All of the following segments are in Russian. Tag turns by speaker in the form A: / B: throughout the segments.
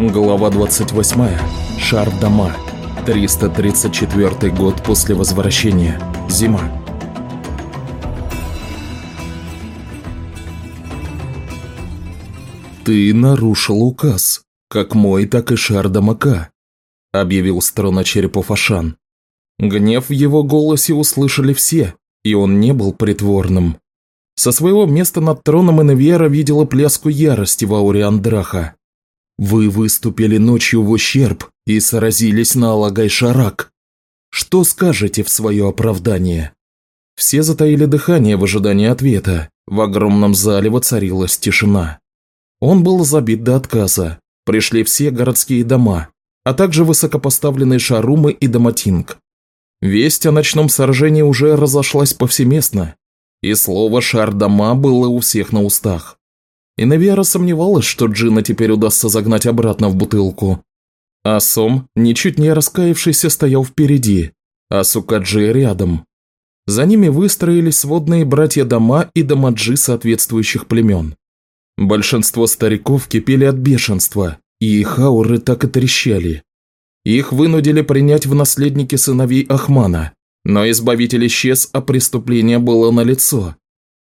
A: Глава 28. Шар дома. 334 год после возвращения. Зима. «Ты нарушил указ, как мой, так и шар Дамака», – объявил строна черепов Ашан. Гнев в его голосе услышали все, и он не был притворным. Со своего места над троном Иневьера видела пляску ярости в ауре Андраха. «Вы выступили ночью в ущерб и сразились на Алагай-Шарак. Что скажете в свое оправдание?» Все затаили дыхание в ожидании ответа. В огромном зале воцарилась тишина. Он был забит до отказа. Пришли все городские дома, а также высокопоставленные шарумы и доматинг. Весть о ночном сражении уже разошлась повсеместно, и слово «шар-дома» было у всех на устах. И Навиара сомневалась, что Джина теперь удастся загнать обратно в бутылку. А Сом, ничуть не раскаявшийся, стоял впереди, а Сукаджи рядом. За ними выстроились сводные братья-дома и домаджи соответствующих племен. Большинство стариков кипели от бешенства, и их ауры так и трещали. Их вынудили принять в наследники сыновей Ахмана, но Избавитель исчез, а преступление было налицо.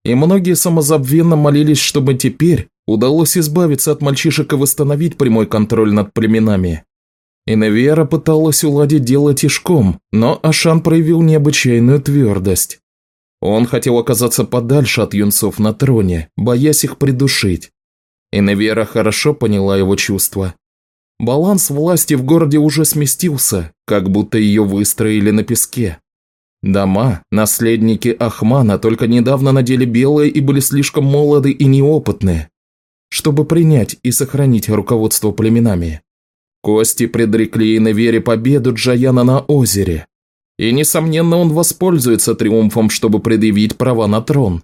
A: И многие самозабвенно молились, чтобы теперь удалось избавиться от мальчишек и восстановить прямой контроль над племенами. Иневера пыталась уладить дело тишком, но Ашан проявил необычайную твердость. Он хотел оказаться подальше от юнцов на троне, боясь их придушить. Иневера хорошо поняла его чувства. Баланс власти в городе уже сместился, как будто ее выстроили на песке. Дома, наследники Ахмана, только недавно надели белые и были слишком молоды и неопытны, чтобы принять и сохранить руководство племенами. Кости предрекли на вере победу Джаяна на озере. И, несомненно, он воспользуется триумфом, чтобы предъявить права на трон.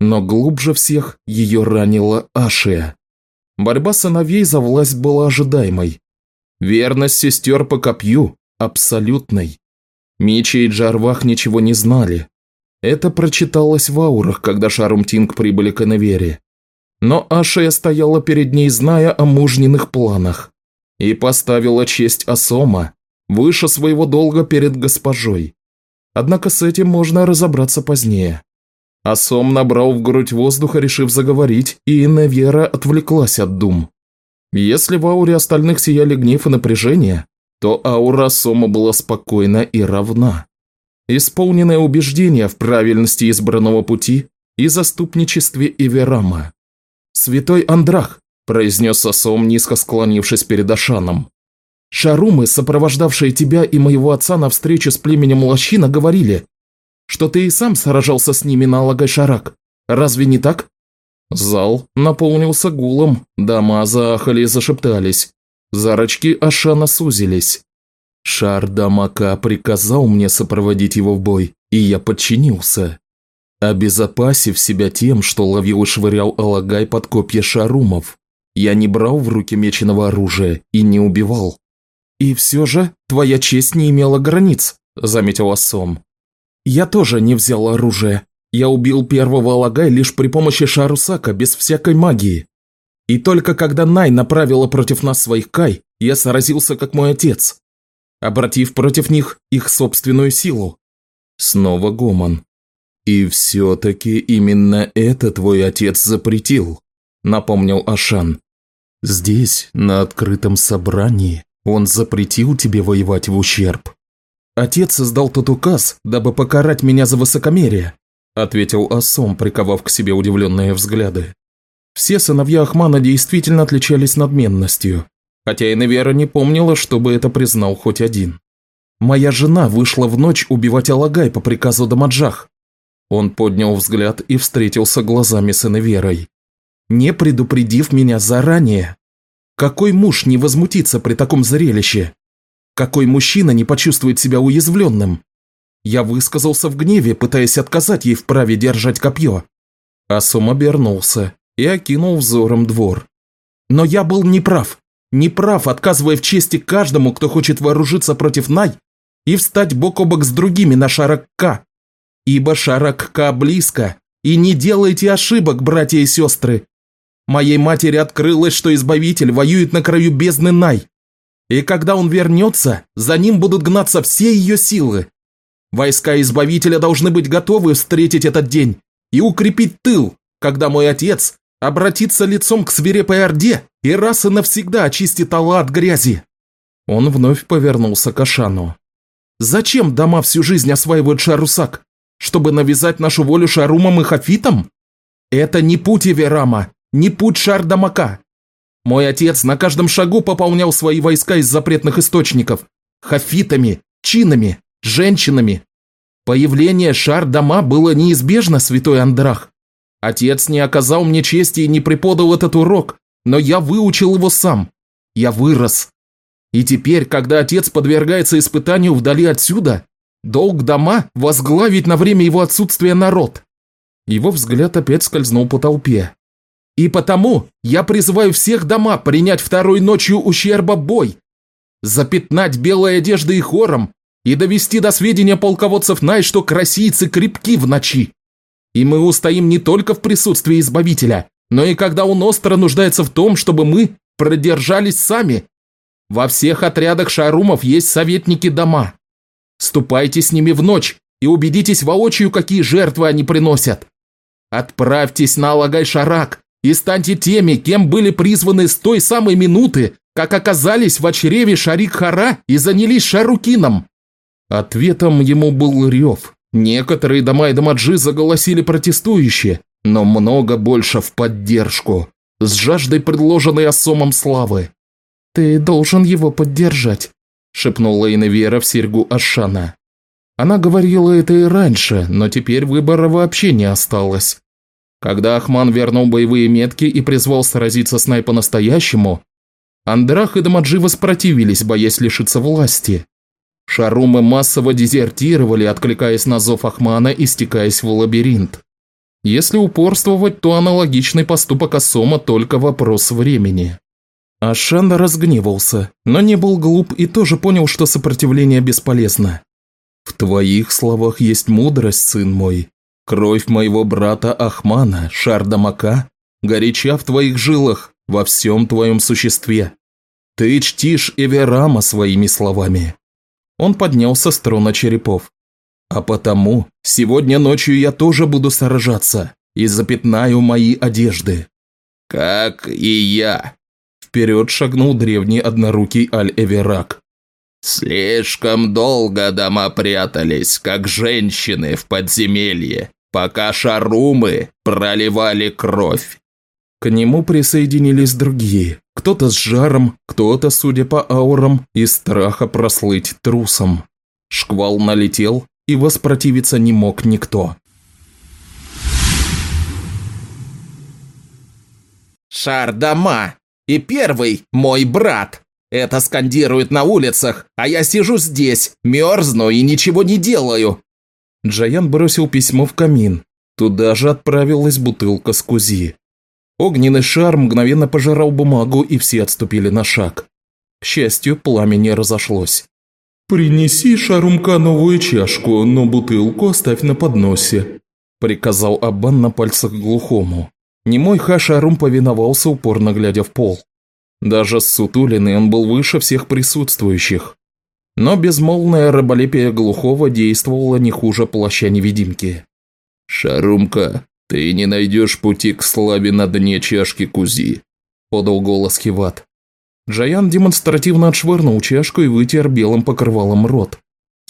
A: Но глубже всех ее ранила Ашия. Борьба сыновей за власть была ожидаемой. Верность сестер по копью – абсолютной. Мичи и Джарвах ничего не знали. Это прочиталось в аурах, когда Шарумтинг прибыли к Эневере. Но Ашия стояла перед ней, зная о мужниных планах, и поставила честь Асома выше своего долга перед госпожой. Однако с этим можно разобраться позднее. Асом набрал в грудь воздуха, решив заговорить, и Иневера отвлеклась от дум. Если в ауре остальных сияли гнев и напряжение, то аура Сома была спокойна и равна. Исполненное убеждение в правильности избранного пути и заступничестве Иверама. «Святой Андрах», – произнес Асом, низко склонившись перед Ашаном. «Шарумы, сопровождавшие тебя и моего отца на встречу с племенем Лощина, говорили, что ты и сам сражался с ними на Алагай-Шарак. Разве не так?» Зал наполнился гулом, дома заахали и зашептались. Зарочки Ашана сузились. Шар Дамака приказал мне сопроводить его в бой, и я подчинился. Обезопасив себя тем, что ловил и швырял Алагай под копья шарумов, я не брал в руки меченого оружия и не убивал. «И все же твоя честь не имела границ», – заметил Ассом. «Я тоже не взял оружие. Я убил первого Алагай лишь при помощи Шарусака, без всякой магии. И только когда Най направила против нас своих Кай, я сразился как мой отец, обратив против них их собственную силу. Снова Гомон. И все-таки именно это твой отец запретил, напомнил Ашан. Здесь, на открытом собрании, он запретил тебе воевать в ущерб. Отец создал тот указ, дабы покарать меня за высокомерие, ответил Асом, приковав к себе удивленные взгляды. Все сыновья Ахмана действительно отличались надменностью, хотя и Невера не помнила, чтобы это признал хоть один. «Моя жена вышла в ночь убивать Алагай по приказу Дамаджах». Он поднял взгляд и встретился глазами с Эневерой. «Не предупредив меня заранее. Какой муж не возмутится при таком зрелище? Какой мужчина не почувствует себя уязвленным? Я высказался в гневе, пытаясь отказать ей в праве держать копье». Асум обернулся и окинул взором двор. Но я был неправ. Неправ, отказывая в чести каждому, кто хочет вооружиться против Най и встать бок о бок с другими на Шарак-Ка. Ибо Шарак-Ка близко, и не делайте ошибок, братья и сестры. моей матери открылось, что Избавитель воюет на краю бездны Най. И когда он вернется, за ним будут гнаться все ее силы. Войска Избавителя должны быть готовы встретить этот день и укрепить тыл, когда мой отец обратится лицом к свирепой Орде и раз и навсегда очистит Алла от грязи. Он вновь повернулся к Ашану. «Зачем дома всю жизнь осваивают Шарусак? Чтобы навязать нашу волю Шарумам и Хафитам? Это не путь Эверама, не путь Шардамака. Мой отец на каждом шагу пополнял свои войска из запретных источников. Хафитами, чинами, женщинами. Появление Шардама было неизбежно, святой Андрах. Отец не оказал мне чести и не преподал этот урок, но я выучил его сам. Я вырос. И теперь, когда отец подвергается испытанию вдали отсюда, долг дома возглавить на время его отсутствия народ. Его взгляд опять скользнул по толпе. И потому я призываю всех дома принять второй ночью ущерба бой, запятнать белой одеждой и хором и довести до сведения полководцев Най, что красийцы крепки в ночи. И мы устоим не только в присутствии Избавителя, но и когда он остро нуждается в том, чтобы мы продержались сами во всех отрядах шарумов есть советники дома. Ступайте с ними в ночь и убедитесь воочию, какие жертвы они приносят. Отправьтесь на Алагай-Шарак и станьте теми, кем были призваны с той самой минуты, как оказались в чреве Шарик-Хара и занялись Шарукином. Ответом ему был рев. Некоторые дома и домаджи заголосили протестующие, но много больше в поддержку, с жаждой предложенной осомом славы. «Ты должен его поддержать», – шепнула Иневера в серьгу Ашана. Она говорила это и раньше, но теперь выбора вообще не осталось. Когда Ахман вернул боевые метки и призвал сразиться с Най по-настоящему, Андрах и Дамаджи воспротивились, боясь лишиться власти. Шарумы массово дезертировали, откликаясь на зов Ахмана и стекаясь в лабиринт. Если упорствовать, то аналогичный поступок Асома только вопрос времени. Ашан разгневался, но не был глуп и тоже понял, что сопротивление бесполезно. «В твоих словах есть мудрость, сын мой. Кровь моего брата Ахмана, Шардамака, горяча в твоих жилах, во всем твоем существе. Ты чтишь Эверама своими словами». Он поднялся с трона черепов. «А потому сегодня ночью я тоже буду сражаться и запятнаю мои одежды».
B: «Как и я»,
A: Вперед шагнул древний однорукий Аль-Эверак.
B: «Слишком долго дома прятались, как женщины в подземелье, пока шарумы проливали кровь».
A: К нему присоединились другие, кто-то с жаром, кто-то, судя по аурам, из страха прослыть трусом. Шквал налетел, и воспротивиться не мог никто.
C: «Шар дома!» И первый – мой брат. Это скандируют на улицах, а я сижу здесь, мерзну и ничего не делаю».
A: Джаян бросил письмо в камин. Туда же отправилась бутылка с кузи. Огненный шар мгновенно пожирал бумагу, и все отступили на шаг. К счастью, пламя не разошлось. «Принеси Шарумка новую чашку, но бутылку оставь на подносе», – приказал Аббан на пальцах глухому. Немой Хашарум повиновался, упорно глядя в пол. Даже сутулиный он был выше всех присутствующих. Но безмолвное раболепие глухого действовало не хуже плаща-невидимки.
B: «Шарумка, ты не найдешь пути к славе на дне чашки Кузи», – подал голос Хиват.
A: Джаян демонстративно отшвырнул чашку и вытер белым покрывалом рот.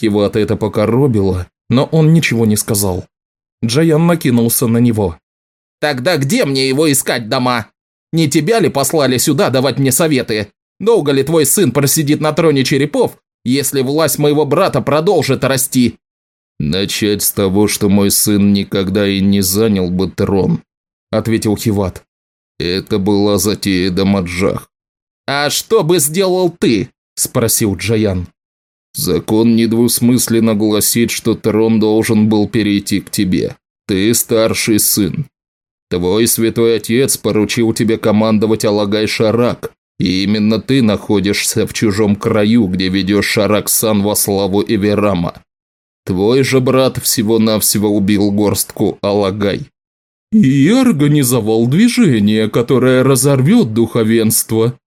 A: Хивата это покоробило, но он ничего не сказал. Джаян накинулся на него.
C: Тогда где мне его искать дома? Не тебя ли послали сюда давать мне советы? Долго ли твой сын просидит на троне черепов, если власть моего брата продолжит расти?»
B: «Начать с того, что мой сын никогда и не занял бы трон», – ответил Хиват. «Это была затея Дамаджах».
C: «А что бы сделал ты?» – спросил Джаян.
B: «Закон недвусмысленно гласит, что трон должен был перейти к тебе. Ты старший сын. Твой святой отец поручил тебе командовать Алагай-Шарак, и именно ты находишься в чужом краю, где ведешь Шарак-сан во славу Эверама. Твой же брат всего-навсего убил горстку Алагай.
A: и организовал движение, которое разорвет духовенство.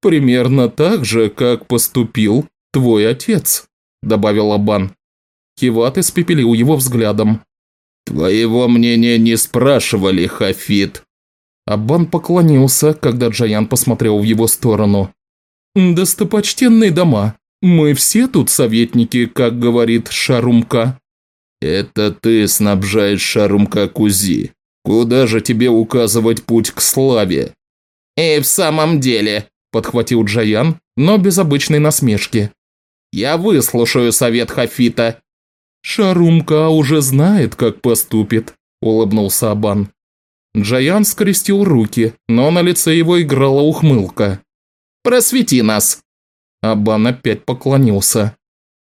A: Примерно так же, как поступил твой отец», – добавил Абан. Киват испепелил его взглядом.
B: «Твоего мнения не спрашивали, Хафит».
A: Аббан поклонился, когда Джаян посмотрел в его сторону. «Достопочтенные дома, мы все тут советники, как говорит Шарумка».
B: «Это ты снабжаешь Шарумка Кузи. Куда же тебе указывать путь к славе?»
C: «И в самом деле», – подхватил Джаян, но без обычной насмешки. «Я выслушаю совет Хафита».
A: «Шарумка уже знает, как поступит», – улыбнулся Абан. Джаян скрестил руки, но на лице его играла ухмылка.
C: «Просвети нас!»
A: Абан опять поклонился.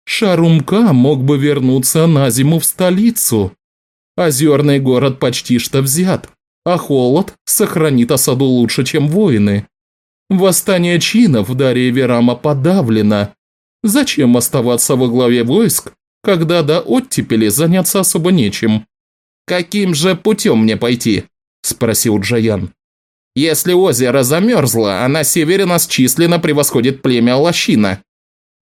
A: «Шарумка мог бы вернуться на зиму в столицу. Озерный город почти что взят, а холод сохранит осаду лучше, чем воины. Восстание чинов в Дарье Верама подавлено. Зачем оставаться во главе войск, когда до оттепели заняться особо нечем?»
C: «Каким же путем мне пойти?» – спросил Джаян. «Если озеро замерзло, а на севере нас численно превосходит племя Лощина».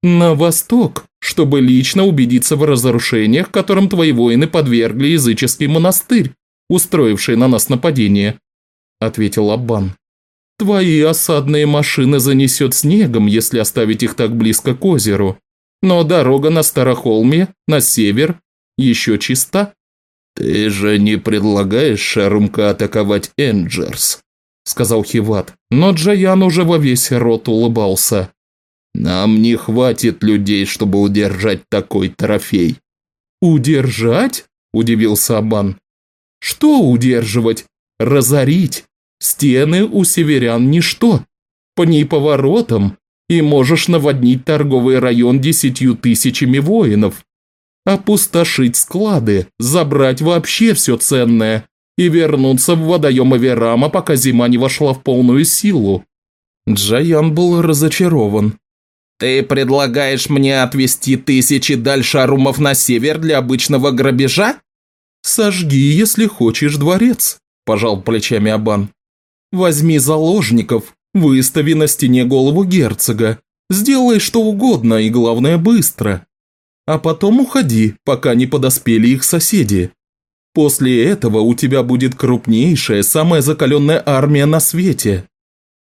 A: «На восток, чтобы лично убедиться в разрушениях, которым твои воины подвергли языческий монастырь, устроивший на нас нападение», – ответил Аббан. «Твои осадные машины занесет снегом, если оставить их так близко к озеру, но дорога на Старохолме, на север, еще чиста».
B: «Ты же не предлагаешь Шарумка атаковать Энджерс?» – сказал Хиват, но Джаян уже во весь рот улыбался. «Нам не хватит людей, чтобы удержать такой трофей».
A: «Удержать?» – удивился Абан. «Что удерживать? Разорить? Стены у северян ничто. По ней поворотам, и можешь наводнить торговый район десятью тысячами воинов опустошить склады, забрать вообще все ценное и вернуться в водоем Аверама, пока зима не вошла в полную силу. Джаян был разочарован.
C: «Ты предлагаешь мне отвезти тысячи дальшарумов на север для обычного грабежа?»
A: «Сожги, если хочешь, дворец», – пожал плечами Абан. «Возьми заложников, выстави на стене голову герцога, сделай что угодно и, главное, быстро а потом уходи, пока не подоспели их соседи. После этого у тебя будет крупнейшая, самая закаленная армия на свете.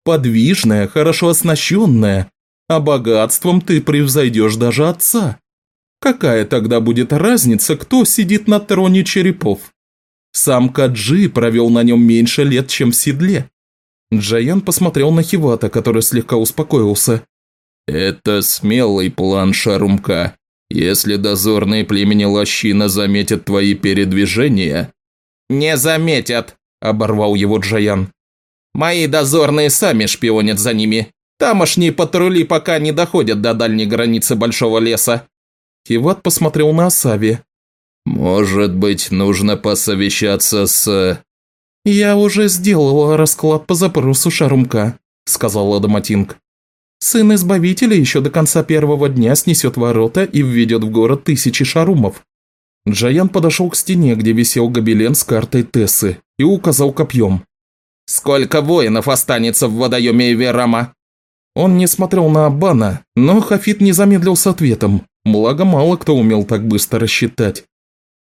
A: Подвижная, хорошо оснащенная, а богатством ты превзойдешь даже отца. Какая тогда будет разница, кто сидит на троне черепов? Сам Каджи провел на нем меньше лет, чем в седле. Джаян посмотрел на Хивата, который слегка успокоился.
B: «Это смелый план Шарумка. Если дозорные племени Лощина заметят твои передвижения...»
C: «Не заметят», – оборвал его Джаян. «Мои дозорные сами шпионят за ними. Тамошние патрули пока не доходят до дальней границы Большого леса».
A: Хиват посмотрел на Асави.
B: «Может быть, нужно посовещаться с...»
A: «Я уже сделала расклад по запросу Шарумка», – сказала Адаматинг. Сын Избавителя еще до конца первого дня снесет ворота и введет в город тысячи шарумов. Джаян подошел к стене, где висел гобелен с картой Тессы, и указал копьем.
C: «Сколько воинов останется в водоеме Эверама?»
A: Он не смотрел на Аббана, но Хафит не замедлил с ответом, благо мало кто умел так быстро рассчитать.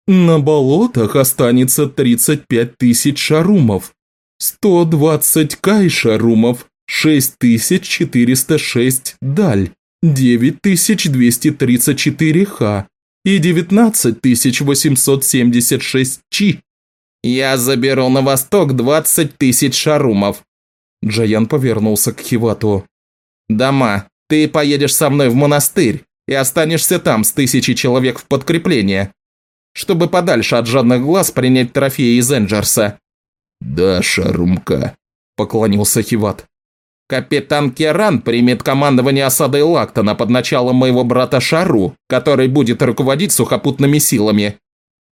A: «На болотах останется 35 тысяч шарумов, 120 кай шарумов 6406 даль, 9234 х и 19876 чи.
C: Я заберу на восток 20 тысяч шарумов.
A: Джаян повернулся к Хивату.
C: Дома, ты поедешь со мной в монастырь и останешься там с тысячей человек в подкрепление, чтобы подальше от жадных глаз принять трофеи из Энджерса.
B: Да, Шарумка, поклонился Хиват.
C: Капитан Керан примет командование осадой Лактона под началом моего брата Шару, который будет руководить сухопутными силами».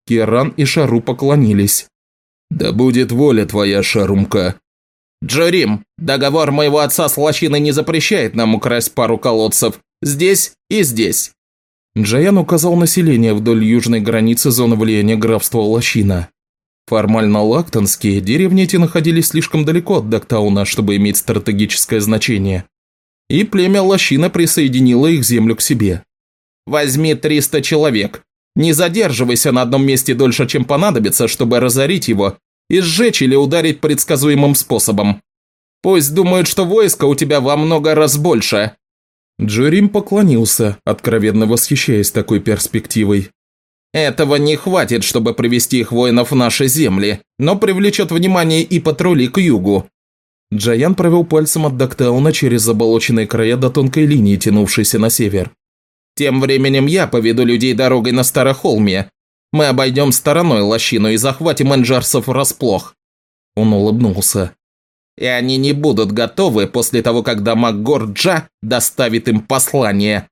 A: Керан и Шару поклонились.
B: «Да будет воля твоя, Шарумка».
C: «Джорим, договор моего отца с лощиной не запрещает нам украсть пару колодцев. Здесь и здесь».
A: Джаян указал население вдоль южной границы зоны влияния графства Лощина. Формально лактонские, деревни эти находились слишком далеко от Доктауна, чтобы иметь стратегическое значение. И племя Лощина присоединило их землю к себе.
C: «Возьми 300 человек. Не задерживайся на одном месте дольше, чем понадобится, чтобы разорить его и сжечь или ударить предсказуемым способом. Пусть думают, что войско у тебя во много раз больше».
A: Джерим поклонился, откровенно восхищаясь такой перспективой.
C: Этого не хватит, чтобы привести их воинов в наши земли, но привлечет внимание и патрули к югу.
A: Джаян провел пальцем от Доктауна через заболоченные края до тонкой линии, тянувшейся на север.
C: Тем временем я поведу людей дорогой на Старохолме. Мы обойдем стороной лощину и захватим энджарсов врасплох.
A: Он улыбнулся.
C: И они не будут готовы после того, когда Макгор Джа доставит им послание.